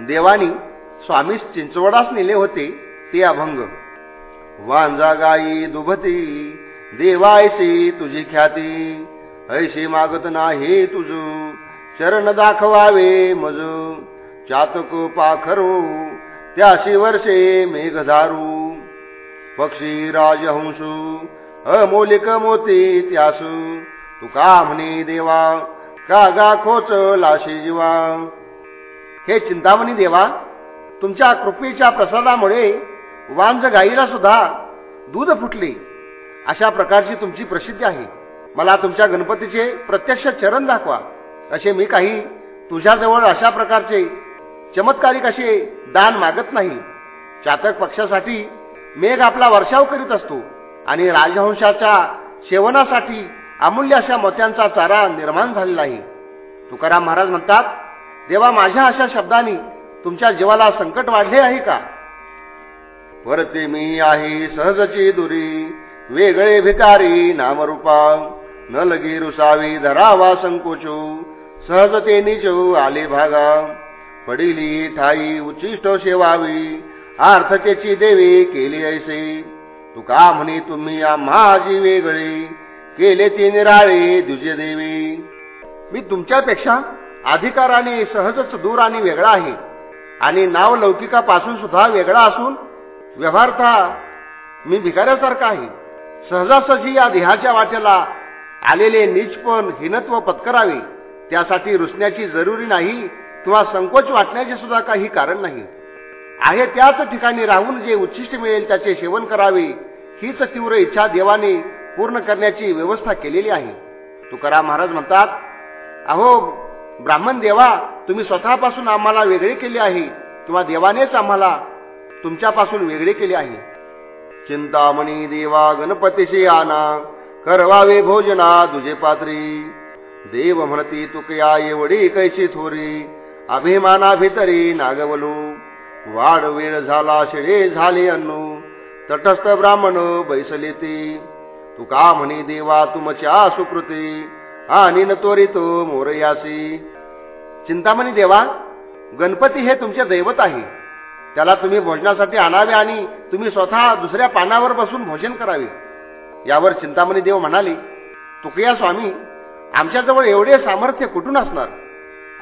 देवानी स्वामीस चिंचवडास नेले होते ते अभंग. वांजा गाई दुभती देवायसी तुझी ख्याती ऐशी मागत नाही तुझ चरण दाखवावे मज चातक पाखरू त्याशी वर्षे मेघधारू पक्षी राजहंसू अमोलिक मोती त्यासू तुका म्हणे देवा का खोच लाशी जीवा हे चिंतामणी देवा तुमच्या कृपेच्या प्रसादामुळे वांज गाईला सुद्धा दूध फुटले. अशा प्रकारची तुमची प्रसिद्धी आहे. मला तुमच्या गणपतीचे प्रत्यक्ष चरण दाखवा. असे मी काही तुझ्याजवळ अशा प्रकारचे चमत्कारिक असे दान मागत नाही. चातक पक्षासाठी मेघ आपला वर्षाव करीत असतो आणि राजहंशाच्या सेवनासाठी अमूल्य अशा मोत्यांचा चारा निर्माण झालेला आहे. तुकाराम महाराज म्हणतात देवा माझ्या अशा शब्दांनी तुमच्या जीवाला संकट वाढले आहे का? परते मी आहे सहजची दुरी वेगळे भिकारी नामरूपा न लगी रुसावी धरावा संकोचो सहजते निचो आले भागा. पडिली ठाई उचिष्ट सेवावी आर्थतेची देवी केली ऐसे. तुका म्हणे तुम्ही माझी वेगळे केले ती निराळे दुजे देवी. मी तुमच्यापेक्षा अधिकाराने सहजच दूर आणि वेगळा आहे. आणि नाव लौकिकापासून सुद्धा वेगळा असून व्यवहारता मी भिकाऱ्यासारखा आहे. सहजासहजी या देहाच्या वाटेला आलेले नीचपण हिनत्व पत्करावे. त्यासाठी रुसण्याची जरुरी नाही किंवा संकोच वाटण्याचे सुद्धा काही कारण नाही. आहे त्याच ठिकाणी राहून जे उच्चिष्ट मिळेल त्याचे सेवन करावे हीच तीव्र इच्छा देवाने पूर्ण करण्याची व्यवस्था केलेली आहे. तुकाराम महाराज म्हणतात अहो ब्राह्मण देवा तुम्ही स्वतःपासून आम्हाला वेगळे केले आहे किंवा देवानेच आम्हाला तुमच्यापासून वेगळे केले आहे. चिंतामणी देवा गणपतीशी आना करवावे भोजना दुजे पात्री देव म्हणती तुकया एवढी कैची थोरी अभिमाना भितरी नागवलू. वाढ वेळ झाला शिळे झाले अन्नू तटस्थ ब्राह्मण बैसले ती. तुका म्हणे देवा तुमच्या सुकृती आणि न त्वरित मोरयासी चिंतामणी देवा गणपती हे तुमचे दैवत आहे त्याला तुम्ही भोजनासाठी आणावे आणि तुम्ही स्वतः दुसऱ्या पानावर बसून भोजन करावे यावर चिंतामणी देव म्हणाले तुकया स्वामी आमच्याजवळ एवढे सामर्थ्य कुठून असणार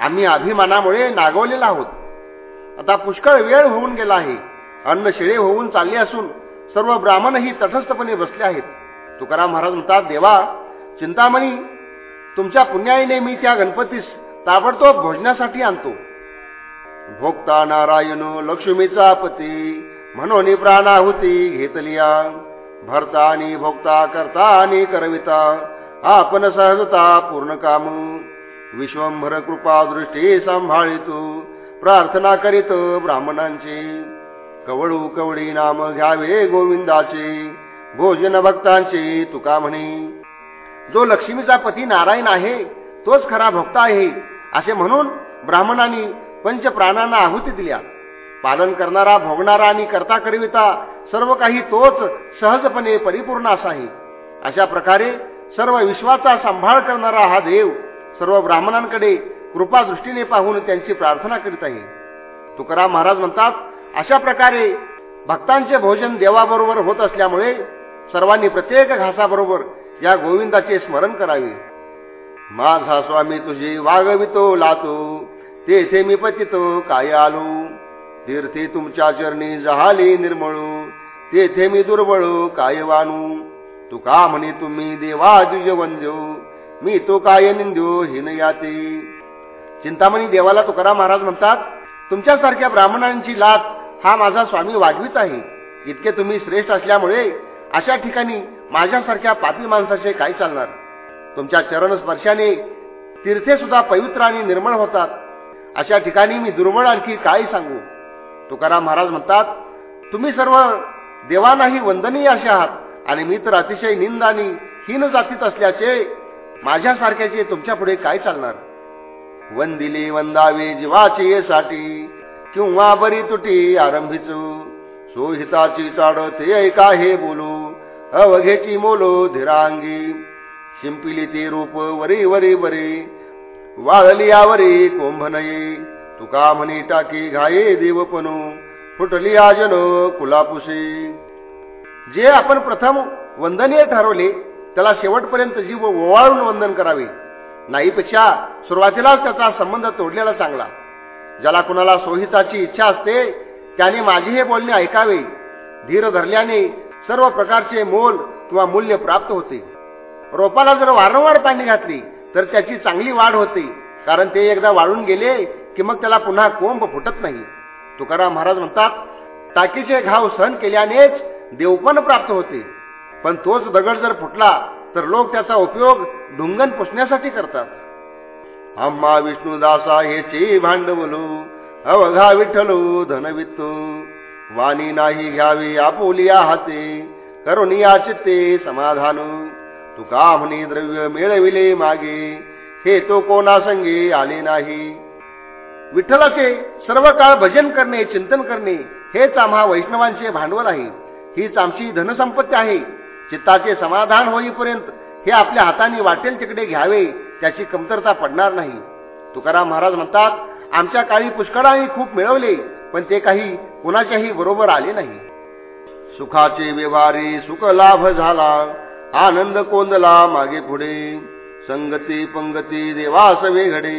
आम्ही अभिमानामुळे नागवलेला आहोत आता पुष्कळ वेळ होऊन गेला आहे अन्न शिळे होऊन चालले असून सर्व ब्राह्मणही तटस्थपणे बसले आहेत तुकाराम महाराज म्हणतात देवा चिंतामणी तुमच्या पुण्याईने मी त्या गणपतीस ताबडतोब भोजनासाठी आणतो. भोगता नारायण लक्ष्मीचा पती म्हणून प्राणाहुती घेतलिया. भरता आणि भोगता करता आणि करविता आपण सहजता पूर्ण काम. विश्वंभर कृपा दृष्टी सांभाळितो प्रार्थना करीत ब्राह्मणांची. कवळू कवळी नाम घ्यावे गोविंदाचे भोजन भक्तांची तुका म्हणे. जो लक्ष्मीचा पती नारायण आहे तोच खरा भक्त आहे असे म्हणून ब्राह्मणांनी पंच प्राणांना आहुती दिल्या. पालन करणारा भोगणारा आणि करता करविता सर्व काही तोच सहजपणे परिपूर्ण असा आहे. अशा प्रकारे सर्व विश्वाचा सांभाळ करणारा हा देव सर्व ब्राह्मणांकडे कृपादृष्टीने पाहून त्यांची प्रार्थना करीत आहे. तुकाराम महाराज म्हणतात अशा प्रकारे भक्तांचे भोजन देवाबरोबर होत असल्यामुळे सर्वांनी प्रत्येक घासाबरोबर या गोविंदाचे स्मरण करावे. माझा स्वामी तुझी वागवितो लातो तेथे मी पतितो काय आलो? तीर्थी तुमच्या चरणी जहाली निर्मळू तेथे मी दुर्बळ काय वानू तू का म्हणे तुम्ही देवा द्विज वंद्यो मी तो काय निंद्यो हिन याते. चिंतामणी देवाला तुकाराम महाराज म्हणतात तुमच्यासारख्या ब्राह्मणांची लात हा माझा स्वामी वाढवीत आहे. इतके तुम्ही श्रेष्ठ असल्यामुळे अशा ठिकाणी माझ्यासारख्या पापी माणसाचे काय चालणार? तुमच्या चरणस्पर्शाने तीर्थे सुद्धा पवित्र आणि निर्मळ होतात. अशा ठिकाणी मी दुर्बळ आणखी काय सांगू? तुकाराम महाराज म्हणतात तुम्ही सर्व देवांनाही वंदनीय असे आहात आणि मी तर अतिशय निंद आणि हीन जातीत असल्याचे माझ्यासारख्याचे तुमच्यापुढे काय चालणार? वंदिले वंदावे जीवाचे साठी किंवा बरी तुटी आरंभीचू. सोहिताची चाड ते ऐका हे बोलू. अवघेची मोलो धीरांगी. शिंपिली ते रूप वरी वरी बरे. वाळली आवरी कोंभ तुका म्हणी टाकी घाये देवपणू. फुटली आजन कुलापुसे जे आपण प्रथम वंदनीय ठरवले त्याला शेवटपर्यंत जीव ओवाळून वंदन करावे. नाहीपेक्षा सुरुवातीलाच त्याचा संबंध तोडलेला चांगला. ज्याला कुणाला सोहिताची इच्छा असते त्याने माझे हे बोलणे ऐकावे. धीर धरल्याने सर्व प्रकारचे मोल किंवा मूल्य प्राप्त होते. रोपाला जर वारंवार पाणी घातली तर त्याची चांगली वाढ होते कारण ते एकदा वाळून गेले की मग त्याला पुन्हा कोंब फुटत नाही. तुकाराम महाराज म्हणतात टाकीचे घाव सहन केल्यानेच देवपण प्राप्त होते. पण तोच दगड जर फुटला तर लोक त्याचा उपयोग ढुंगण पुसण्यासाठी करतात. आम्हा विष्णुदासा हेचे भांडवलू अवघा विठ्ठलो धनवित्तो वाणी नाही घ्यावी आपुलिया हाते करुणिया चित्ते समाधान. तुका म्हणे द्रव्य मिळविले मागे हे तो कोणा संगे आले नाही. विठ्ठलाचे सर्व काळ भजन करणे चिंतन करणे हेच आम्हा वैष्णवांचे भांडवल आहे. हीच आमची धनसंपत्ती आहे. चित्ताचे समाधान होईपर्यंत हे आपल्या हाताने वाटेल तिकडे घ्यावे त्याची कमतरता पडणार नाही. तुकाराम महाराज म्हणतात आमच्या काळी पुष्कळाही खूप मिळवले पण ते काही कुणाच्याही बरोबर आले नाही. सुखाचे व्यवहारी सुख लाभ झाला आनंद कोंदला मागे पुढे. संगती पंगती देवास वेघडे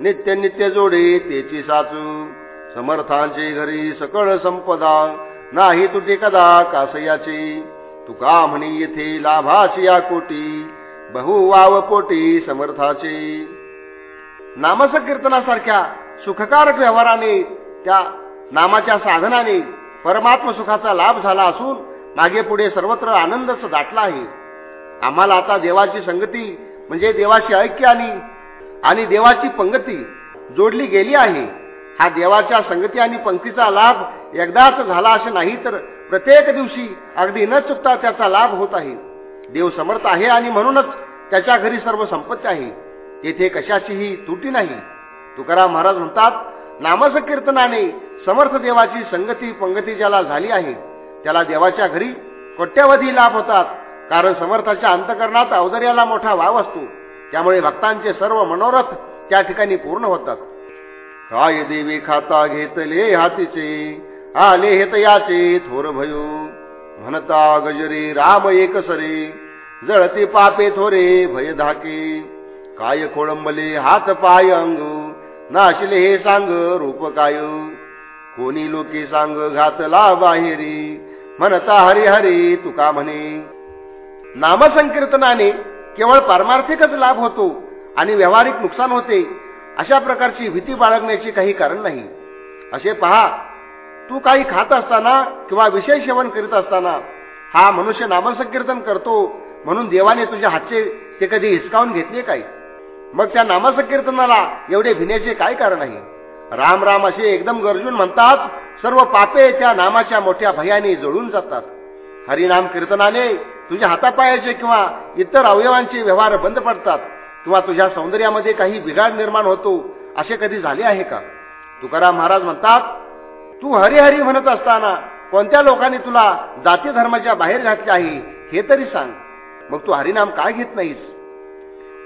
नित्य नित्य जोडे तेची साचू. समर्थांचे घरी सकळ संपदा नाही तुटे कदा कासयाचे. तुका म्हणी येथे लाभाची या कोटी बहु वाव पोटी समर्थाचे. नामसकीर्तनासारख्या सुखकारक व्यवहाराने त्या नामाच्या साधनाने परमात्म सुखाचा लाभ झाला असून मागे पुढे सर्वत्र आनंदच दाटला आहे. आम्हाला आता देवाची संगती म्हणजे देवाची ऐक्य आणि आणि देवाची पंगती जोडली गेली आहे. हा देवाच्या संगती आणि पंक्तीचा लाभ एकदाच झाला असे नाही तर प्रत्येक दिवशी अगदी न चुकता त्याचा लाभ होत आहे. देव समर्थ आहे आणि म्हणूनच त्याच्या घरी सर्व संपत्ती आहे. येथे कशाचीही तुटी नाही. तुकाराम महाराज म्हणतात नामसकीर्तनाने समर्थ देवाची संगती पंगती ज्याला झाली आहे त्याला देवाच्या घरी कोट्यावधी लाभ होतात कारण समर्थाच्या अंतकरणात अवदर्याला मोठा वाव असतो. त्यामुळे भक्तांचे सर्व मनोरथ त्या ठिकाणी पूर्ण होतात. काय देवी खाता घेतले हातीचे आले हेत याचे थोर भयो. म्हणता गजरे राम एक सरे जळते पापे थोरे भय धाके. काय खोळंबले हात पाय अंग नाशिले हे सांग रूप काय? कोणी लोके सांग घातला बाहेरी? म्हणता हरी हरी तुका म्हणे. नामसंकीर्तनाने केवळ पारमार्थिकच लाभ होतो आणि व्यावहारिक नुकसान होते अशा प्रकारची भीती बाळगण्याचे काही कारण नाही. असे पहा तू काही खात असताना किंवा विषय सेवन करीत असताना हा मनुष्य नामसंकीर्तन करतो म्हणून देवाने तुझ्या हातचे ते कधी हिसकावून घेतले काय? मग त्या नामसंकीर्तनाला एवढे भिण्याचे काय कारण आहे? राम राम असे एकदम गरजून म्हणतात सर्व पापे त्या नामाच्या मोठ्या भयाने जळून जातात. हरिनाम कीर्तनाने तुझ्या हातापायाचे किंवा इतर अवयवांचे व्यवहार बंद पडतात किंवा तुझ्या सौंदर्यामध्ये काही बिघाड निर्माण होतो असे कधी झाले आहे का? तुकाराम महाराज म्हणतात तू हरिहरी म्हणत असताना कोणत्या लोकांनी तुला जाती धर्माच्या बाहेर घातले आहे हे तरी सांग. मग तू हरिनाम काय घेत नाहीस?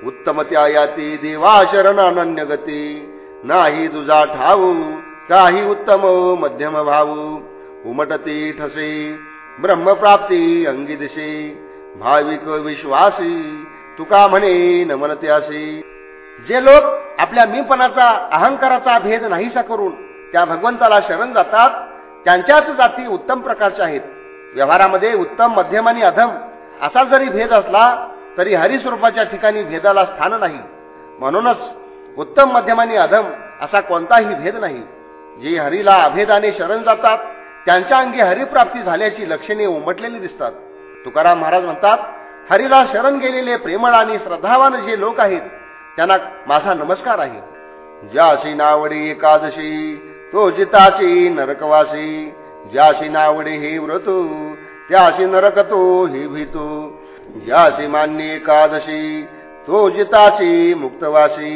उत्तम याती देवा शरण अनन्य गती नाही तुझा ठाऊ काही उत्तम मध्यम भाऊ उमटती ठसे ब्रह्मप्राप्ती अंगी दिशे भाविक विश्वासी तुका म्हणे नमनते असे। जे लोक आपल्या मीपणाचा अहंकाराचा भेद नाहीसा करून त्या भगवंताला शरण जातात त्यांच्याच जाती उत्तम प्रकारच्या आहेत। व्यवहारामध्ये उत्तम मध्यम आणि अधम असा जरी भेद असला तरी हरिस्वरूपाच्या ठिकाणी भेदाला स्थान नाही. म्हणूनच उत्तम मध्यम आणि अधम असा कोणताही भेद नाही. जे हरीला अभेदाने शरण जातात त्यांच्या अंगी हरिप्राप्ती झाल्याची लक्षणे उमटलेली दिसतात. तुकाराम महाराज म्हणतात हरीला शरण गेलेले प्रेमळ आणि श्रद्धावान जे लोक आहेत त्यांना माझा नमस्कार आहे. ज्याशी नावडे एकादशी तो जिताची नरकवासी. ज्याशी नावडे हे व्रतू त्याशी नरक तो हे भीतू. ज्याशी मान्य एकादशी तो जिताची मुक्तवासी.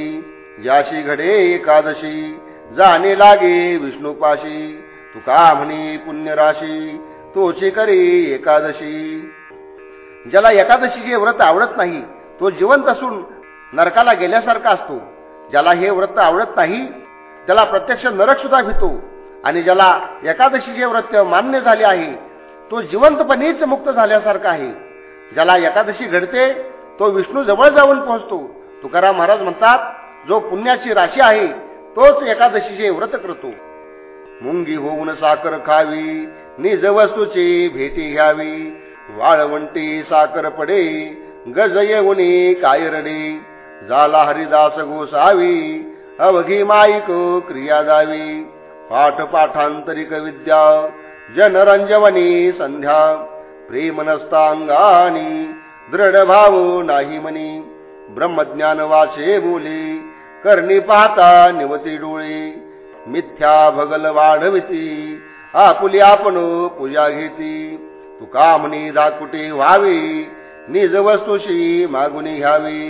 ज्याशी घडे एकादशी जाणे लागे विष्णुपाशी. तुका म्हणी पुण्यराशी तोची करी एकादशी. ज्याला एकादशीचे व्रत आवडत नाही तो जिवंत असून नरकाला गेल्यासारखा असतो. ज्याला हे व्रत आवडत नाही त्याला प्रत्यक्ष नरक सुद्धा भितो आणि ज्याला एकादशीचे व्रत मान्य झाले आहे तो जिवंतपणेच मुक्त झाल्यासारखा आहे. ज्याला एकादशी घडते तो विष्णू जवळ जाऊन पोहोचतो. तुकाराम महाराज म्हणतात जो पुण्याची राशी आहे तोच एकादशीचे व्रत करतो. मुंगी होऊन साखर खावी निज वस्तूची भेटी घ्यावी. वाळवंटी साखर पडे गज येऊनी काय रडे. झाला हरिदास गोसावी अवघी माईक क्रिया जावी. पाठ पाठांतरिक विद्या जनरंजवनी संध्या. प्रेम नसतांगानी दृढ भाव नाही मनी। ब्रह्मज्ञान वाचे बोले करणी पाहता निवती डोळे। मिथ्या भगल वाढविती आपुली आपण पूजा घेती। तुका म्हणी दाकुटे व्हावी निज वस्तूशी मागुनी घ्यावी।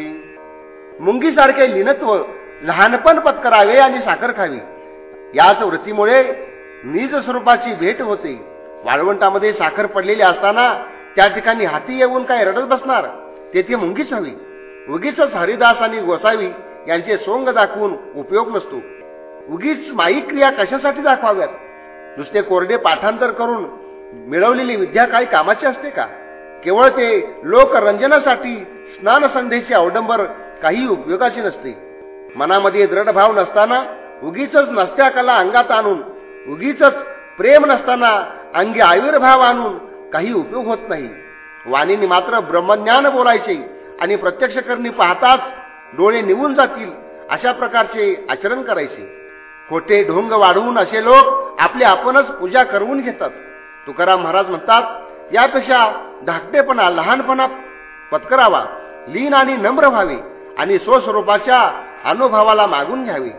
मुंगीसारखे लिनत्व लहानपण पत्करावे आणि साखर खावी। याच वृत्तीमुळे निज स्वरूपाची भेट होते। वाळवंटामध्ये साखर पडलेली असताना त्या ठिकाणी हाती येऊन काय रडत बसणार? तेथे मुंगीच हवी. उगीच हरिदास आणि गोसावी यांचे सोंग दाखवून उपयोग नसतो. उगीच माई क्रिया कशासाठी दाखवाव्यात? नुसते कोरडे पाठांतर करून मिळवलेली विद्या काही कामाची असते का? केवळ ते लोकरंजनासाठी स्नान संधेचे अवडंबर काही उपयोगाचे नसते. मनामध्ये दृढ भाव नसताना उगीच नसत्या कला अंगात आणून उगीच प्रेम नसताना अंगी आयुर्भाव आणून काही उपयोग होत नाही. वाणीने मात्र ब्रह्मज्ञान बोलायचे आणि प्रत्यक्ष करणी पाहताच डोळे निघून जातील अशा प्रकारचे आचरण करायचे. खोटे ढोंग वाढवून असे लोक आपले आपणच पूजा करवून घेतात. तुकाराम महाराज म्हणतात यापेक्षा धाकटेपणा लहानपणा पत्करावा लीन आणि नम्र व्हावे आणि स्वस्वरूपाच्या अनुभवाला मागून घ्यावे.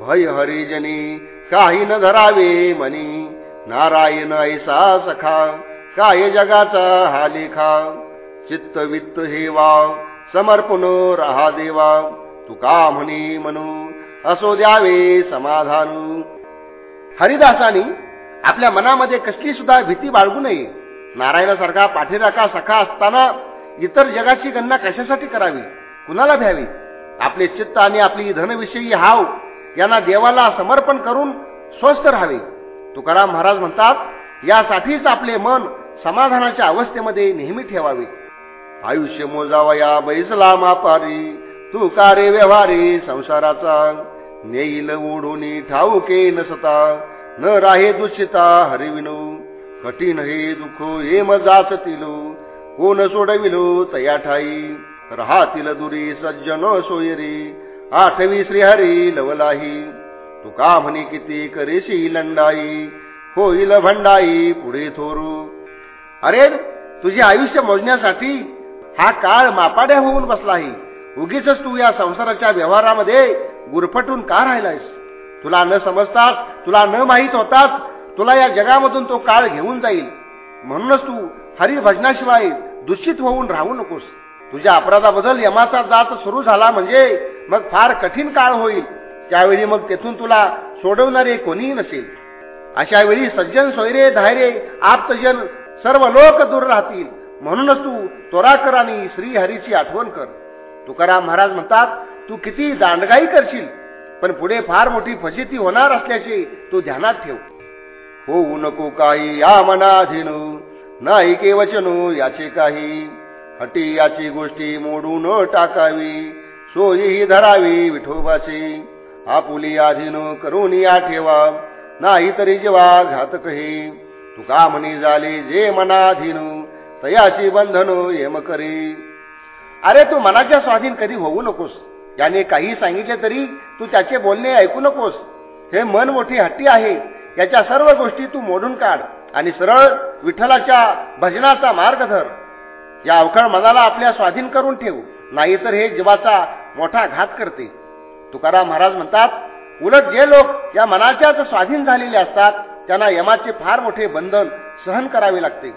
भय हरिजनी काही न धरावे मनी. नारायण ऐसा सखा काय जगाचा हा लेखा? चित्त वित्त हे वाव समर्पण रहा देवा. तुका म्हणी म्हणू असो द्यावे समाधान. हरिदासानी आपल्या मनामध्ये कसली सुद्धा भीती बाळगू नये. नारायणासारखा पाठीराखा सखा असताना इतर जगाची गणना कशासाठी करावी? कुणाला भ्यावी? आपले चित्त आणि आपली धनविषयी हाव. यांना देवाला समर्पण करून स्वस्थ राहावे. तुकाराम महाराज म्हणतात यासाठीच आपले मन समाधानाच्या अवस्थेमध्ये नेहमी ठेवावे. आयुष्य मोजावया बैसला मापारी तू कारे व्यवहारी संसाराचा? नेईल ओढून ठाऊके नसता न राहे दुषिता हरिविनो. कठीण हे दुःख हे मजाचतील कोण सोडविलो तया ठाई राहतील दुरी सज्जन सोयरी आठवी श्रीहरी लवलाही. तुका म्हणे किती करेशी लंडाई? होईल भंडाई पुढे थोरू. अरे तुझे आयुष्य मोजण्यासाठी हा काळ मापाड्या होऊन बसला आहे उगीच तू या संसाराच्या व्यवहारामध्ये गुरफटून का राहिलायस? तुला न समजताच तुला न माहीत होताच तुला या जगामधून तो काळ घेऊन जाईल. म्हणूनच तू हरिभजनाशिवाय दूषित होऊन राहू नकोस. तुझ्या अपराधाबद्दल यमाचा जात सुरू झाला म्हणजे मग फार कठीण काळ होईल. त्यावेळी मग तेथून तुला सोडवणारे कोणीही नसेल. अशा वेळी सज्जन सोयरे धायरे आप्तजन सर्व लोक दूर राहतील. म्हणूनच तू तोराकर आणि श्रीहरीची आठवण कर. तुकाराम महाराज म्हणतात तू किती दांडगाई करशील पण पुढे फार मोठी फजिती होणार असल्याचे तू ध्यानात ठेव. होऊ नको काही या मनाधीन नाही के वचनो याचे काही. हटी याची गोष्टी मोडून टाकावी. सोयी धरावी विठोबाची. आपुली आधीन करून या ठेवा. नाही तरी जेव्हा घातक हे तुका म्हणी झाली जे मनाधीन. तयाची बंधन येम करी. अरे तू मनाच्या स्वाधीन कधी होऊ नकोस. याने काही सांगितले तरी तू त्याचे बोलणे ऐकू नकोस. हे मन मोठी हट्टी आहे. याच्या सर्व गोष्टी तू मोडून काढ आणि सरळ विठ्ठलाच्या भजनाचा मार्ग धर. या अवखळ मनाला आपल्या स्वाधीन करून ठेवू. नाहीतर हे जीवाचा मोठा घात करते. तुकाराम महाराज म्हणतात उलट जे लोक या मनाच्याच स्वाधीन झालेले असतात त्यांना यमाचे फार मोठे बंधन सहन करावे लागते.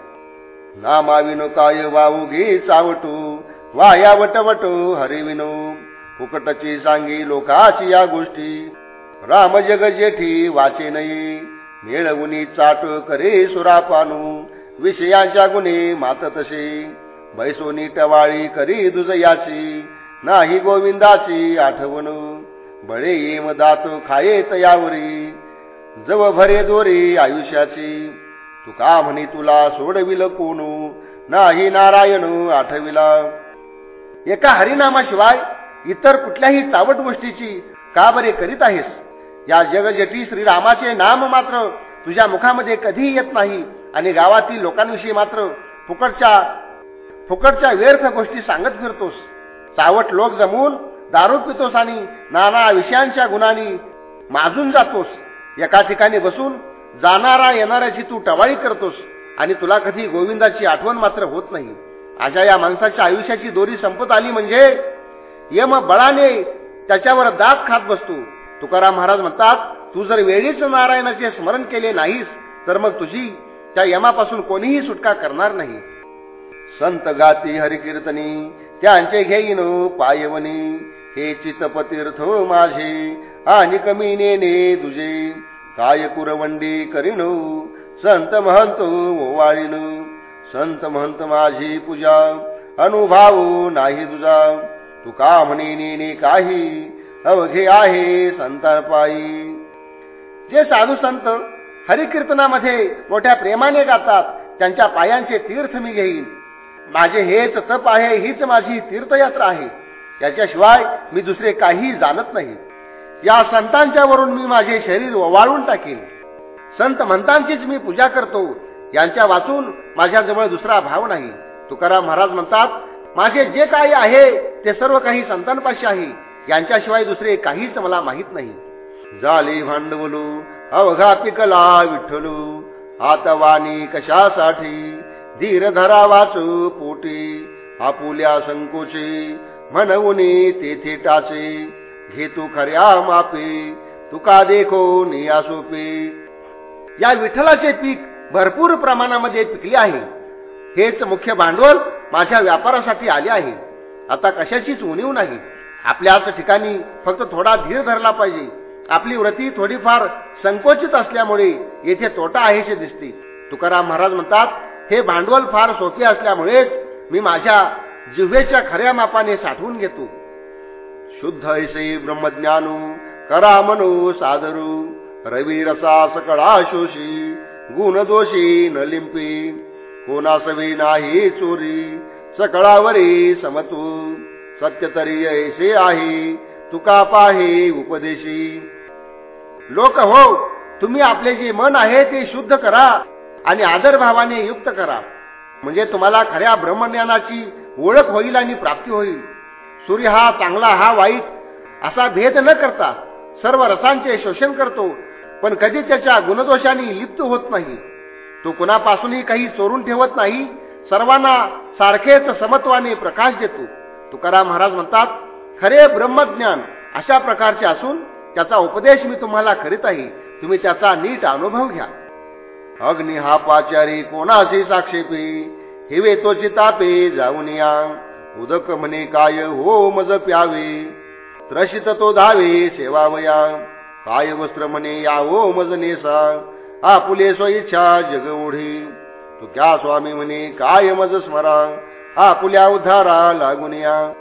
नामाविनो काय वाऊ घे चावटू वाया वटवटू हरिविनो फुकटची सांगी लोकाची या गोष्टी राम जग जेठी वाचे नये. मिळवुनी चाट करे सुरापानू विषयांच्या गुणे मात तसे बैसोनी टवाळी करी दुजयाची नाही गोविंदाची आठवण. बळे येम दात खाये तयावरी जव भरे दोरे आयुष्याची. तुका म्हणे तुला सोडविल कोणू नाही नारायण आठविला. एका हरिनामाशिवाय इतर कुठल्याही चावट गोष्टीची का बरे करीत आहेस? या जगजटी श्रीरामाचे नाम मात्र तुझ्या मुखामध्ये कधीही येत नाही आणि गावातील लोकांविषयी मात्र फुकटच्या फुकटच्या व्यर्थ गोष्टी सांगत फिरतोस. चावट लोक जमून दारू पितोस आणि नाना विषयांच्या गुणांनी माजून जातोस. एका ठिकाणी बसून जाणारा येणाऱ्याची तू टवाळी करतोस आणि तुला कधी गोविंदाची आठवण मात्र होत नाही. अशा या माणसाच्या आयुष्याची दोरी संपत आली म्हणजे यम बळाने त्याच्यावर दात खात बसतो. तुकाराम महाराज म्हणतात तू जर वेळीच नारायणाचे स्मरण केले नाहीस तर मग तुझी त्या यमापासून कोणीही सुटका करणार नाही. संत गाती हरिकीर्तनी त्यांचे घेईन पायवनी. हे चितपतीर्थ माझे आणि कमी नेने तुझे. काय कुरवंडी करीन संत महंत ओवाळीन. संत महंत माझी पूजा अनुभाव नाही तुझा. तू का म्हणे नेने काही अवघे आहे संतापायी जे साधू संत हरिकीर्तनामध्ये मोठ्या प्रेमाने गातात त्यांच्या पायांचे तीर्थ मी घेईन. माझे हेच तप आहे हीच माझी तीर्थयात्रा आहे. याच्याशिवाय मी दुसरे काही जाणत नाही. या संतांच्या वरून मी माझे शरीर ओवाळून टाकेन. संत मंतांचीच मी पूजा करतो. यांच्या वाचून माझ्याजवळ दुसरा भाव नाही. तुकाराम महाराज म्हणतात माझे जे काही आहे ते सर्व काही संतांपाशी आहे. यांच्याशिवाय दुसरे काहीच मला माहीत नाही. झाले भांडवलू अवघा पिकला विठ्ठलू. आता कशासाठी? धीर धरा वाचू पोटी आपुल्या संकोची म्हणून तेथे टाचे. घेतो खऱ्या मापे तुका देखो निया सोपे. या विठ्ठलाचे पीक भरपूर प्रमाणामध्ये पिकले आहे. हेच मुख्य भांडवल माझ्या व्यापारासाठी आले आहे. आता कशाचीच उणीव नाही. आपल्याच ठिकाणी फक्त थोडा धीर धरला पाहिजे. आपली व्रती थोडीफार संकोचित असल्यामुळे येथे तोटा आहेचे दिसते. तुकाराम महाराज म्हणतात हे भांडवल फार सोपे असल्यामुळेच मी माझ्या जिव्हेच्या खऱ्या मापाने साठवून घेतो. शुद्ध ऐसे ब्रह्मज्ञानू करा मनो सादरू रवी रसा सकळा शोषी गुण दोषी न लिंपी कोणासवी नाही चोरी सकळावरी समतू सत्य तरी ऐसे आहे तुका पाहे उपदेशी. लोक हो तुम्ही आपले जे मन आहे ते शुद्ध करा. आणि आदरभावाने युक्त करा. म्हणजे तुम्हाला खऱ्या ब्रह्मज्ञानाची ओळख होईल आणि प्राप्ती होईल. सूर्य हा चांगला हा वाईट असा भेद न करता सर्व रसांचे शोषण करतो पण कधी त्याच्या गुणदोषांनी लिप्त होत नाही. तो कुणापासूनही काही चोरून ठेवत नाही सर्वांना सारखेच समत्वाने प्रकाश देतो. तुकाराम महाराज म्हणतात खरे ब्रह्मज्ञान अशा प्रकारचे असून त्याचा उपदेश मी तुम्हाला करीत आहे. तुम्ही त्याचा नीट अनुभव घ्या. अग्नि हा पाचारी कोणाशी साक्षेपी हिवे तो चितापे जाऊन या. उदक म्हणे काय हो मज प्यावे? त्रशित तो धावे सेवावया. काय वस्त्र म्हणे या हो मज नेसा? आपुले स्वइच्छा जग ओढी. तू क्या स्वामी म्हणे काय मज स्मरा? आपुल्या उद्धारा लागून या.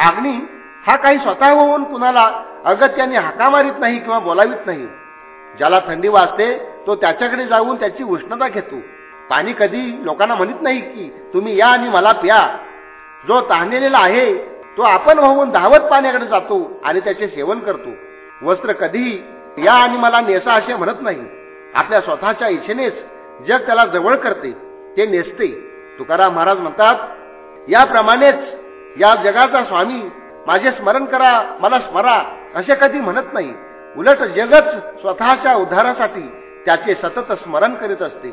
अग्नी हा काही स्वतः होऊन कुणाला अगत्याने हाका मारित नाही किंवा बोलावित नाही. ज्याला थंडी वाजते तो त्याच्याकडे जाऊन त्याची उष्णता घेतो. पाणी कधी लोकांना म्हणत नाही की तुम्ही या आणि मला प्या. जो तहानेलेला आहे तो आपण होऊन धावत पाण्याकडे जातो आणि त्याचे सेवन करतो. वस्त्र कधी या आणि मला नेसा असे म्हणत नाही. आपल्या स्वतःच्या इच्छेनेच जग त्याला जवळ करते ते नेसते. तुकाराम महाराज म्हणतात याप्रमाणेच या जगाचा स्वामी माझे स्मरण करा मला स्मरा असे कधी म्हणत नाही. उलट जगच स्वतःच्या उद्धारासाठी त्याचे सतत स्मरण करीत असते.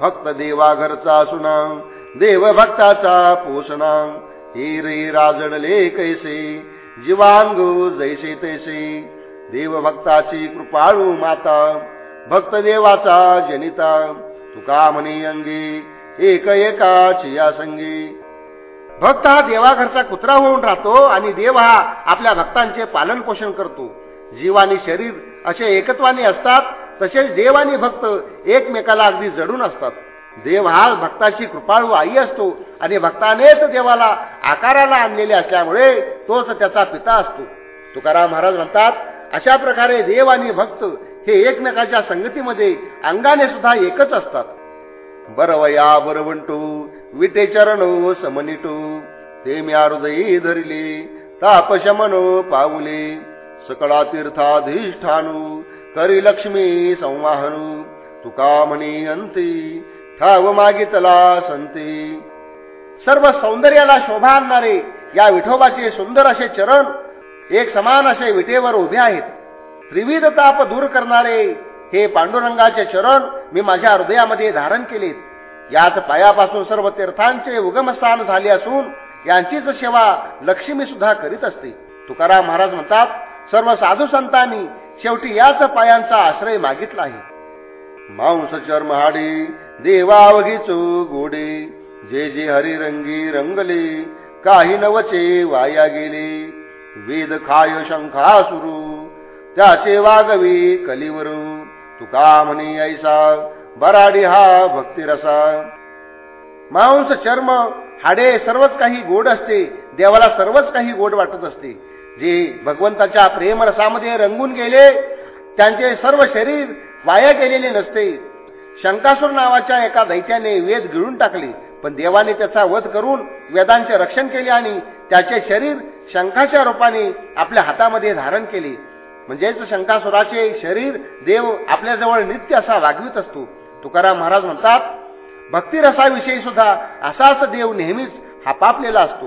भक्त देवाघरचा घरचा देवभक्ताचा देव भक्ताचा पोषणा हे रे राजडले कैसे जीवांग जैसे तैसे. देवभक्ताची कृपाळू माता भक्त देवाचा जनिता तुका म्हणे अंगी एक एकाची या संगी. भक्त हा देवाघरचा कुत्रा होऊन राहतो आणि देव हा आपल्या भक्तांचे पालन पोषण करतो. जीव आणि शरीर असे एकत्वाने असतात तसेच देव आणि भक्त एकमेकाला अगदी जडून असतात. देव हा भक्ताची कृपाळू आई असतो आणि भक्तानेच देवाला आकाराला आणलेले असल्यामुळे तोच त्याचा पिता असतो. तुकाराम महाराज म्हणतात अशा प्रकारे देव आणि भक्त हे एकमेकाच्या संगतीमध्ये अंगाने सुद्धा एकच असतात. बरवया बरवंटू विटे चरण समनिटू ते मी हृदयी धरले तापशमन पाऊले सकळा तीर्थाधिष्ठानू करी लक्ष्मी संवाहनू। तुका म्हणी अंती ठाव मागितला संती। सर्व सौंदर्याला शोभा आणणारे या विठोबाचे सुंदर असे चरण एक समान असे विटेवर उभे आहेत. त्रिविध ताप दूर करणारे हे पांडुरंगाचे चरण मी माझ्या हृदयामध्ये धारण केलेत. याच पायापासून सर्व तीर्थांचे उगमस्थान झाले असून यांचीच सेवा लक्ष्मी सुद्धा करीत असते. तुकाराम महाराज म्हणतात सर्व साधू संतांनी शेवटी याच पायांचा आश्रय मागितला आहे. मांस चर्महाडी देवावघीचो गोडे जे जे हरिरंगी रंगले काही नवचे वाया गेले. वेद खाय शंखा सुरू त्याचे वागवी कलिवरू. तुका म्हणे ऐसा बराडी हा भक्तिरसा. मांस चर्म हाडे सर्वच काही गोड असते देवाला सर्वच काही गोड वाटत असते. जे भगवंताच्या प्रेमरसामध्ये रंगून गेले त्यांचे सर्व शरीर वाया गेलेले नसते. शंकासूर नावाच्या एका दैत्याने वेद गिळून टाकले पण देवाने त्याचा वध करून वेदांचे रक्षण केले आणि त्याचे शरीर शंखाच्या रूपाने आपल्या हातामध्ये धारण केले. म्हणजेच शंकासुराचे शरीर देव आपल्याजवळ नित्य असा वागवित असतो. तुकाराम महाराज म्हणतात भक्तिरसाविषयी सुद्धा असाच देव नेहमीच हापापलेला असतो.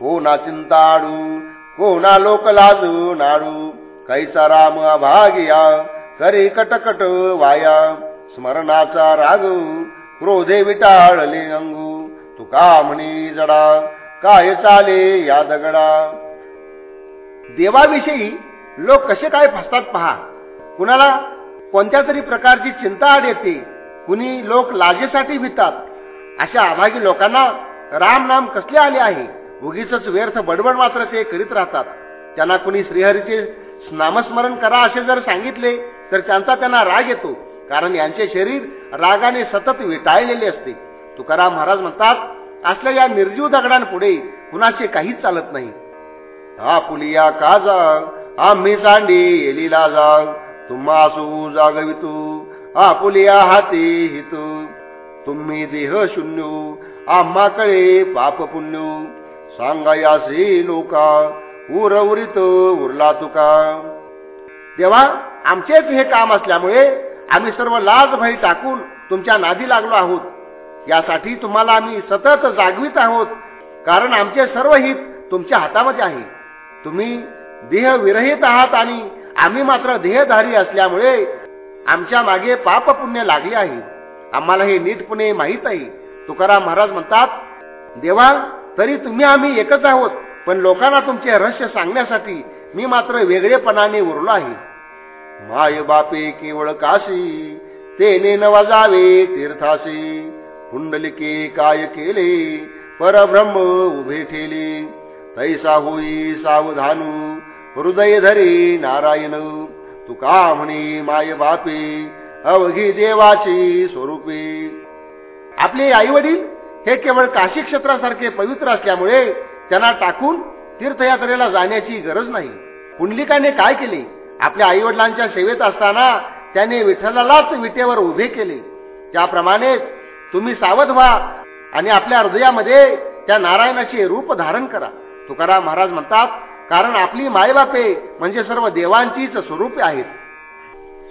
हो ना चिंताडू! कोणा लोक लाजू नाडू? कैसा राम अभागिया करी कटकट वाया. स्मरणाचा राग क्रोधे विटाळले अंगू. तुका म्हणी जडा काय चाले या दगडा देवाविषयी लोक कसे काय फसतात पहा. कुणाला कोणत्या तरी प्रकारची चिंता आड येते कुणी लोक लाजेसाठी भितात अशा अभागी लोकांना राम नाम कसले आले आहे? उगीच व्यर्थ बडबड मात्र ते करीत राहतात. त्यांना कुणी श्रीहरीचे नामस्मरण करा असे जर सांगितले तर त्यांचा त्यांना राग येतो कारण यांचे शरीर रागाने सतत विटाळलेले असते. तुकाराम महाराज म्हणतात असल्या या निर्जीव दगडांपुढे कुणाचे काहीच चालत नाही. हा पुलिया का जाग? आम्ही सांडी येलीला जाग. तुम्हा असू जागवितू. आपुलिया हाती हितू. तुम्ही देह शून्य. आम्हाकडे पाप पुण्यू. सांगायासी लोका उर उरित उरला तुका. तेव्हा आमचेच हे काम असल्यामुळे आम्ही सर्व लाज भय टाकून तुमच्या नादी लागलो आहोत. यासाठी तुम्हाला आम्ही सतत जागवित आहोत कारण आमचे सर्व हित तुमच्या हातामध्ये आहे. तुम्ही देह विरहित आहात आणि आम्ही मात्र देहधारी असल्यामुळे आमच्या मागे पाप पुण्य लागले आहे. आम्हाला हे नीटपणे माहीत आहे. तुकाराम महाराज म्हणतात देवा तरी तुम्ही आम्ही एकच आहोत. पण लोकांना तुमचे रहस्य सांगण्यासाठी मी मात्र वेगळेपणाने उरलो आहे. माय बापे केवळ काशी तेने नवाजावे तीर्थाशी. तीर्थासी पुंडलिके काय केले परब्रह्म उभे ठेले. तैसा होई सावधानू हृदय धरी नारायण. तुका म्हणे माय बापे अवघी देवाची स्वरूपे. आपले आई वडील हे केवळ काशी क्षेत्रासारखे पवित्र असल्यामुळे त्यांना टाकून तीर्थयात्रेला जाण्याची गरज नाही. पुंडलिकाने काय केले? आपल्या आईवडिलांच्या सेवेत असताना त्याने विठ्ठलालाच विटेवर उभे केले. त्याप्रमाणे तुम्ही सावध व्हा आणि आपल्या हृदयामध्ये त्या नारायणाचे रूप धारण करा. तुकाराम महाराज म्हणतात कारण आपली मायबापे म्हणजे सर्व देवांचीच स्वरूपे आहेत.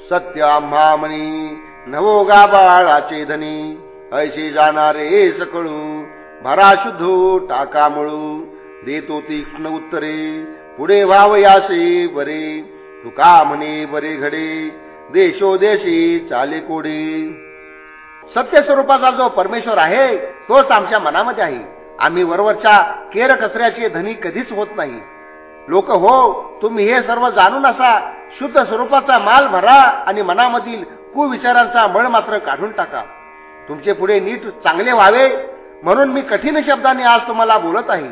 सत्य आम्हा म्हणी नवो बाळाचे धनी। ऐशी जाणारे सकळू. भरा शुद्धू टाका मळू. देतो तीक्ष्ण उत्तरे. पुढे व्हाव यासे बरे तुका म्हणे बरे घडे. देशोदेशी चाले कोडे. सत्य स्वरूपाचा जो परमेश्वर आहे तोच आमच्या मनामध्ये आहे. आम्ही वरवरच्या केर कचऱ्याचे धनी कधीच होत नाही. लोक हो तुम्ही हे सर्व जाणून असा शुद्ध स्वरूपाचा माल भरा आणि मनामधील कुविचारांचा मळ मात्र काढून टाका. तुमचे पुढे नीट चांगले व्हावे म्हणून मी कठीण शब्दाने आज तुम्हाला बोलत आहे.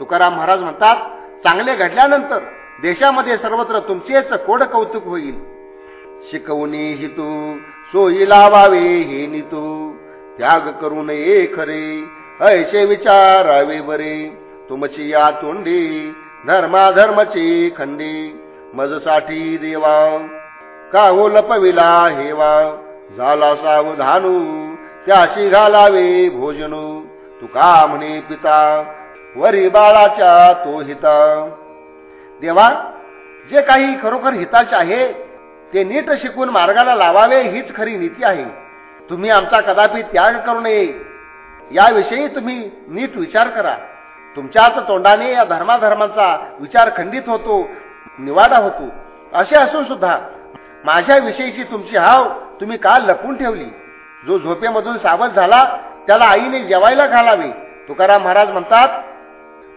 तुकाराम महाराज म्हणतात चांगले घडल्यानंतर देशामध्ये सर्वत्र तुमचेच कोड कौतुक होईल. शिकवणी हितू सोयी लावावे हे नितू. त्याग करू नये खरे ऐसे विचारावे बरे. तुमची या तोंडी धर्माधर्मची खंडी मजसाठी देवा का हो लपविला हेवा. झाला सावधानू त्याशी घालावे भोजनू. तुका म्हणे पिता वरी बाळाच्या तो हिता. देवा जे काही खरोखर हिताचे आहे ते नीट शिकून मार्गाला लावावे हीच खरी नीती आहे. तुम्ही आमचा कदापि त्याग करू नये. याविषयी तुम्ही नीट विचार करा. तुमच्याच तोंडाने या धर्माधर्माचा विचार खंडित होतो निवाडा होतो. असे असून सुद्धा माझ्या विषयीची तुमची हाव तुम्ही काल लपून ठेवली? जो झोपेमधून सावध झाला त्याला आईने जेवायला घालावे. तुकाराम महाराज म्हणतात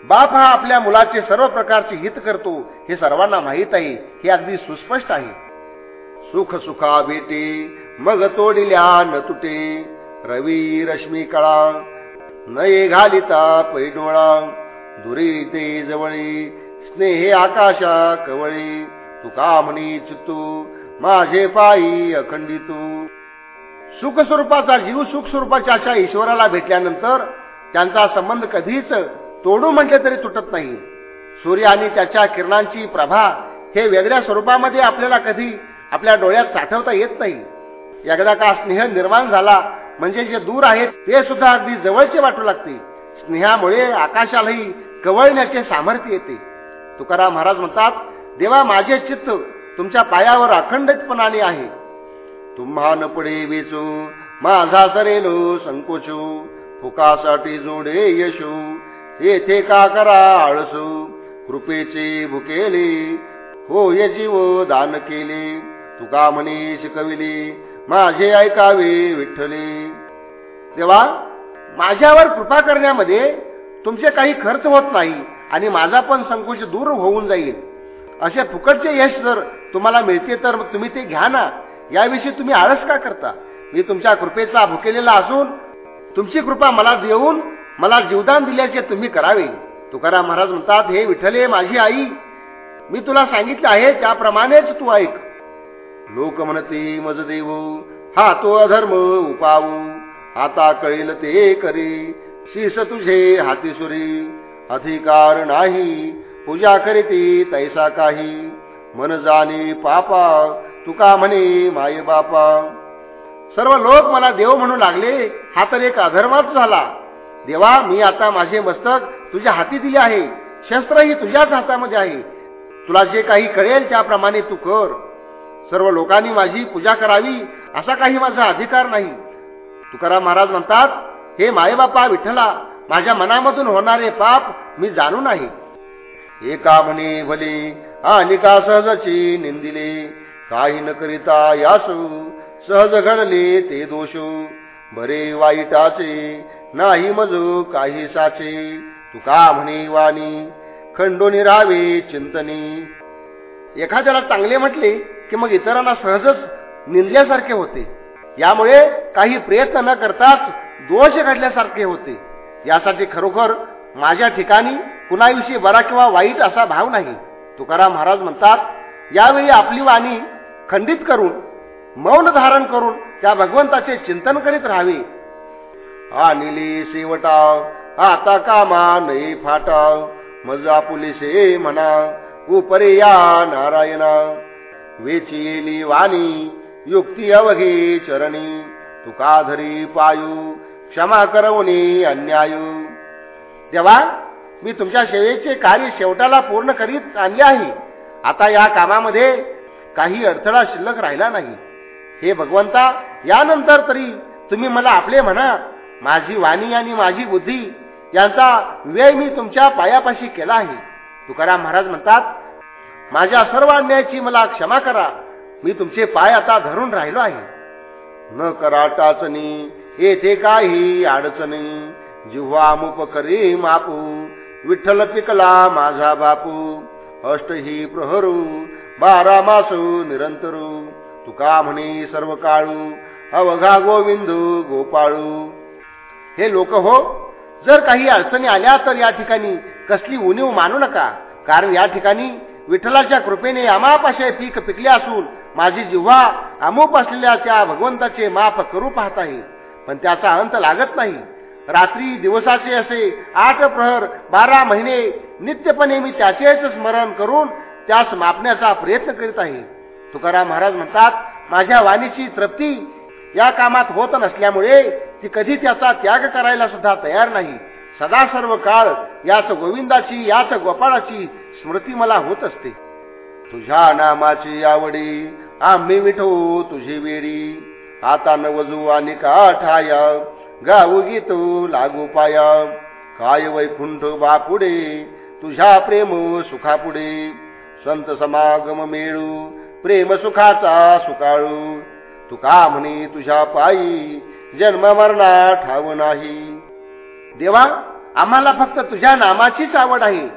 बाप हा आपल्या मुलाचे सर्व प्रकारचे हित करतो हे सर्वांना माहीत आहे हे अगदी सुस्पष्ट आहे. सुख सुखा भेटे मग तोडिल्या न तुटे रवी रश्मी कळा नये घालिता पैडोळा दुरी ते जवळी स्नेहे आकाशा कवळी तुका म्हणी चित्तू माझे पायी अखंडितू. सुख स्वरूपाचा जीव सुख स्वरूपाच्या अशा ईश्वराला भेटल्यानंतर त्यांचा संबंध कधीच तोडू म्हटले तरी तुटत नाही. सूर्य आणि त्याच्या किरणांची प्रभा हे वेगळ्या स्वरूपामध्ये आपल्याला कधी आपल्या डोळ्यात साठवता येत नाही. एकदा का स्नेह निर्माण झाला म्हणजे जे दूर आहेत ते सुद्धा अगदी जवळचे वाटू लागते. स्नेहामुळे आकाशालाही कवळण्याचे सामर्थ्य येते. तुकाराम महाराज म्हणतात देवा माझे चित्त तुमच्या पायावर अखंडितपणाने आहे. तुम्हा न पडे वेचू माझा सरेलो संकोचू फुकासाठी जोडे यशू येथे का करा आळसू कृपेचे भुकेले हो ये जीव दान केले तुका म्हणे शिकविले माझे ऐकावे विठ्ठले. तेव्हा माझ्यावर कृपा करण्यामध्ये तुमचे काही खर्च होत नाही आणि माझा पण संकोच दूर होऊन जाईल. असे फुकटचे यश जर तुम्हाला मिळते तर तुम्ही ते घ्या ना. याविषयी तुम्ही आळस का करता? मी तुमच्या कृपेचा भुकेलेला असून तुमची कृपा मला देऊन मला जीवदान दिल्याचे तुम्ही करावे. तुकाराम महाराज म्हणतात हे विठले माझी आई मी तुला सांगितले आहे त्याप्रमाणेच तू ऐक. लोक म्हणते मज देव हा तो अधर्म उपावू. आता कळेल ते करी शीस तुझे हाती सुरी. अधिकार नाही पूजा करीती तैसा काही. मन जाणे पापा तुका म्हणे माय बापा. सर्व लोक मला देव म्हणू लागले हा तर एक अधर्माच झाला. देवा मी आता माझे मस्तक तुझ्या हाती दिले आहे. शस्त्रही तुझ्याच हातामध्ये आहे. तुला जे काही कळेल त्याप्रमाणे तू कर. सर्व लोकांनी माझी पूजा करावी असा काही माझा अधिकार नाही. तुकाराम महाराज म्हणतात हे मायबापा विठ्ठला माझ्या मनामधून होणारे पाप मी जाणून आहे एका म्हणे भले. आणि का सहजची निंदिले. काही न करिता यासू. सहज घडले ते दोष. बरे वाईटाचे नाही मजू काही साचे. तुका म्हणे वाणी खंडोनी राहावे चिंतनी. एखाद्याला चांगले म्हटले की मग इतरांना सहजच निंदल्यासारखे होते. यामुळे काही प्रयत्न न करताच दोष घडल्यासारखे होते. यासाठी खरोखर माझ्या ठिकाणी कुणाविषयी बरा किंवा वाईट असा भाव नाही. तुकाराम महाराज म्हणतात यावेळी आपली वाणी खंडित करून मौन धारण करून त्या भगवंताचे चिंतन करीत राहावे. अनिली शेवटाव आता कामा नये फाटाव मजा पुलिसे म्हणा उपरे या नारायणा. वेचिली वाणी युक्ती अवघे चरणी तुका धरी पायू क्षमा करवणी अन्यायू. देवा मी तुमच्या सेवेचे कार्य शेवटाला पूर्ण करीत आणले आहे. आता या कामामध्ये काही अडथळा शिल्लक राहिला नाही. हे भगवंता यानंतर तरी तुम्ही मला आपले म्हणा. माझी वाणी आणि माझी बुद्धी यांचा व्यय मी तुमच्या पायापाशी केला आहे. तुकाराम महाराज म्हणतात माझ्या सर्व अन्यायाची मला क्षमा करा. मी तुमचे पाय आता धरून राहिलो आहे. न करा टाचणी येथे काही अडचणी. जिव्हा मुप करी मापू विठ्ठल पिकला माझा बापू. अष्ट ही प्रहरू बारा मासू निरंतरू. तुका म्हणे सर्व काळू. अवघा गोविंदू गोपाळू. हे लोक हो जर काही अडचणी आल्या तर या ठिकाणी कसली उणीव मानू नका. कारण या ठिकाणी विठ्ठलाच्या कृपेने अमापाशय पीक पिकले असून माझी जिव्हा अमूप असलेल्या त्या भगवंताचे माफ करू पाहत आहे. पण त्याचा अंत लागत नाही. रात्री दिवसाचे असे आठ प्रहर बारा महिने नित्यपणे मी त्याचेच स्मरण करून त्यास मापण्याचा प्रयत्न करीत आहे. तुकाराम महाराज म्हणतात माझ्या वाणीची तृप्ती या कामात होत नसल्यामुळे ती कधी त्याचा त्याग करायला सुद्धा तयार नाही. सदा सर्व काळ याच गोविंदाची याच गोपाळाची स्मृती मला होत असते. तुझ्या नामाची आवडी आम्ही विठो तुझी वेडी. आता नवजू आणि काठाया गाऊ गीत लागू पाय. काय वैकुंठ बापुडे तुझ्या प्रेम सुखापुढे. संत समागम मेळू प्रेम सुखाचा सुकाळू. तुका म्हणे तुझ्या पायी जन्म मरणा ठाव नाही. देवा आम्हाला फक्त तुझ्या नामाचीच आवड आहे.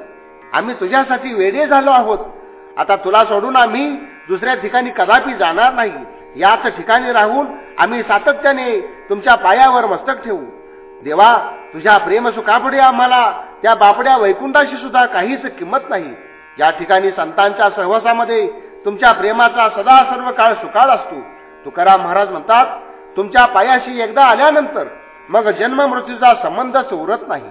आम्ही तुझ्यासाठी वेडे झालो आहोत. आता तुला सोडून आम्ही दुसऱ्या ठिकाणी कदापि जाणार नाही. याच ठिकाणी राहून आम्ही सातत्याने तुमच्या पायावर मस्तक ठेवू. देवा तुझ्या प्रेमसुखापुढे आम्हाला त्या बापड्या वैकुंठाशी सुद्धा काहीच किंमत नाही. या ठिकाणी संतांच्या सहवासामध्ये तुमच्या प्रेमाचा सदा सर्व काळ सुकाळ असतो. तुकाराम महाराज म्हणतात तुमच्या पायाशी एकदा आल्यानंतर मग जन्म मृत्यूचा संबंधच उरत नाही.